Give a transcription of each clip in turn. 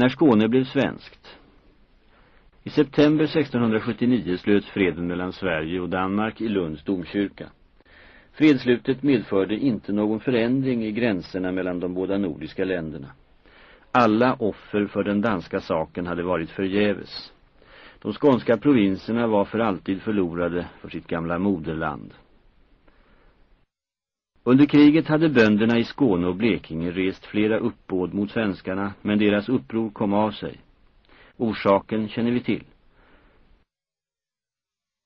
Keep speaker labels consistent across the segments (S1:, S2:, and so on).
S1: När Skåne blev svenskt. I september 1679 slöts freden mellan Sverige och Danmark i Lunds domkyrka. Fredslutet medförde inte någon förändring i gränserna mellan de båda nordiska länderna. Alla offer för den danska saken hade varit förgäves. De skånska provinserna var för alltid förlorade för sitt gamla moderland. Under kriget hade bönderna i Skåne och Blekinge rest flera uppbåd mot svenskarna, men deras uppror kom av sig. Orsaken känner vi till.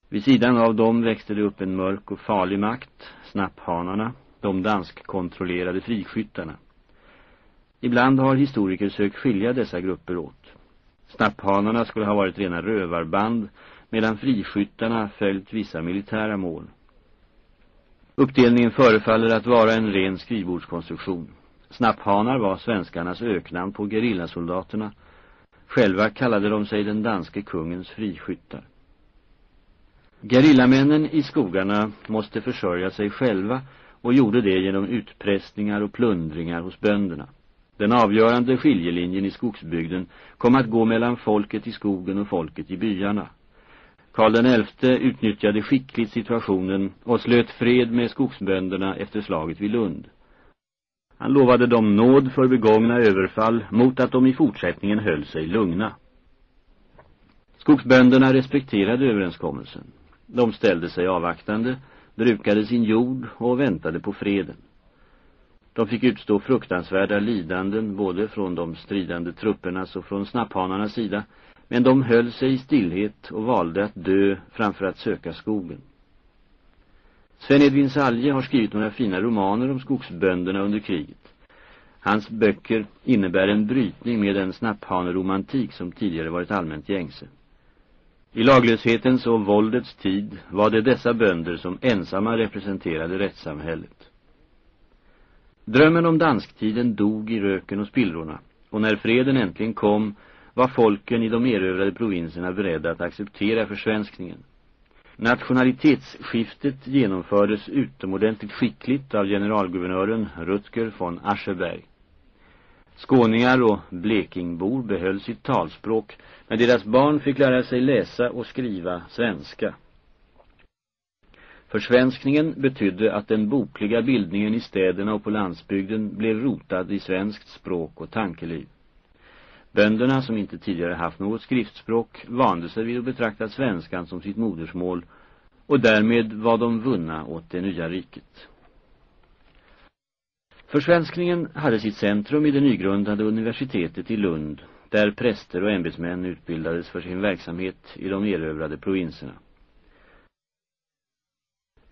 S1: Vid sidan av dem växte det upp en mörk och farlig makt, snapphanarna, de danskkontrollerade friskyttarna. Ibland har historiker sökt skilja dessa grupper åt. Snapphanarna skulle ha varit rena rövarband, medan friskyttarna följt vissa militära mål. Uppdelningen förefaller att vara en ren skrivbordskonstruktion. Snapphanar var svenskarnas öknamn på gerillasoldaterna. Själva kallade de sig den danske kungens friskyttar. Gerillamännen i skogarna måste försörja sig själva och gjorde det genom utpressningar och plundringar hos bönderna. Den avgörande skiljelinjen i skogsbygden kom att gå mellan folket i skogen och folket i byarna. Karl XI utnyttjade skickligt situationen och slöt fred med skogsbönderna efter slaget vid Lund. Han lovade dem nåd för begångna överfall mot att de i fortsättningen höll sig lugna. Skogsbönderna respekterade överenskommelsen. De ställde sig avvaktande, brukade sin jord och väntade på freden. De fick utstå fruktansvärda lidanden både från de stridande truppernas och från snapphanarnas sida, men de höll sig i stillhet och valde att dö framför att söka skogen. Sven Edvin Salje har skrivit några fina romaner om skogsbönderna under kriget. Hans böcker innebär en brytning med den snapphaneromantik som tidigare varit allmänt gängse. I laglöshetens och våldets tid var det dessa bönder som ensamma representerade rättssamhället. Drömmen om dansktiden dog i röken och spillrorna, och när freden äntligen kom var folken i de erövrade provinserna beredda att acceptera försvenskningen. Nationalitetsskiftet genomfördes utomordentligt skickligt av generalguvernören Rutger von Ascheberg. Skåningar och blekingbor behöll sitt talspråk, men deras barn fick lära sig läsa och skriva svenska. Försvenskningen betydde att den bokliga bildningen i städerna och på landsbygden blev rotad i svenskt språk och tankeliv. Bönderna, som inte tidigare haft något skriftspråk, vande sig vid att betrakta svenskan som sitt modersmål och därmed var de vunna åt det nya riket. Försvenskningen hade sitt centrum i det nygrundade universitetet i Lund, där präster och ämbetsmän utbildades för sin verksamhet i de erövrade provinserna.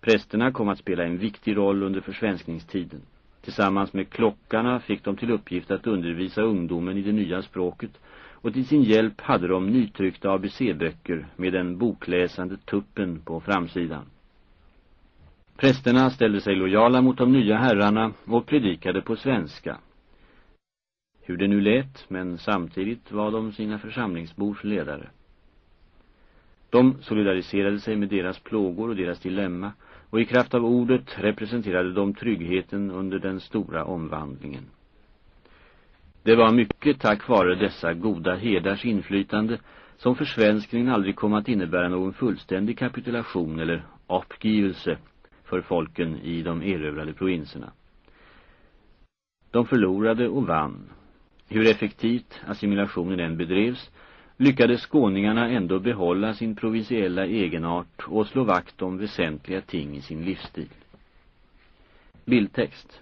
S1: Prästerna kom att spela en viktig roll under försvenskningstiden. Tillsammans med klockarna fick de till uppgift att undervisa ungdomen i det nya språket och till sin hjälp hade de nytryckta ABC-böcker med den bokläsande tuppen på framsidan. Prästerna ställde sig lojala mot de nya herrarna och predikade på svenska. Hur det nu lät, men samtidigt var de sina församlingsbors ledare. De solidariserade sig med deras plågor och deras dilemma och i kraft av ordet representerade de tryggheten under den stora omvandlingen. Det var mycket tack vare dessa goda herdars inflytande som försvenskningen aldrig kom att innebära någon fullständig kapitulation eller uppgivelse för folken i de erövrade provinserna. De förlorade och vann. Hur effektivt assimilationen än bedrevs lyckades skåningarna ändå behålla sin provinsiella egenart och slå vakt om väsentliga ting i sin livsstil. Bildtext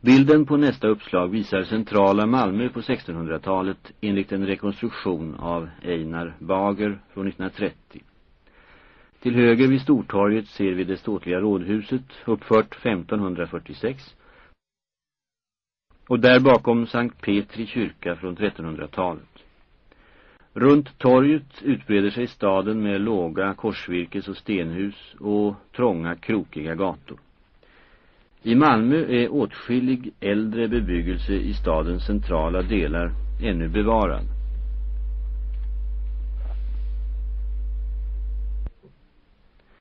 S1: Bilden på nästa uppslag visar centrala Malmö på 1600-talet enligt en rekonstruktion av Einar Bager från 1930. Till höger vid Stortorget ser vi det ståtliga rådhuset uppfört 1546 och där bakom Sankt Petri kyrka från 1300-talet. Runt torget utbreder sig staden med låga korsvirkes- och stenhus och trånga krokiga gator. I Malmö är åtskillig äldre bebyggelse i stadens centrala delar ännu bevarad.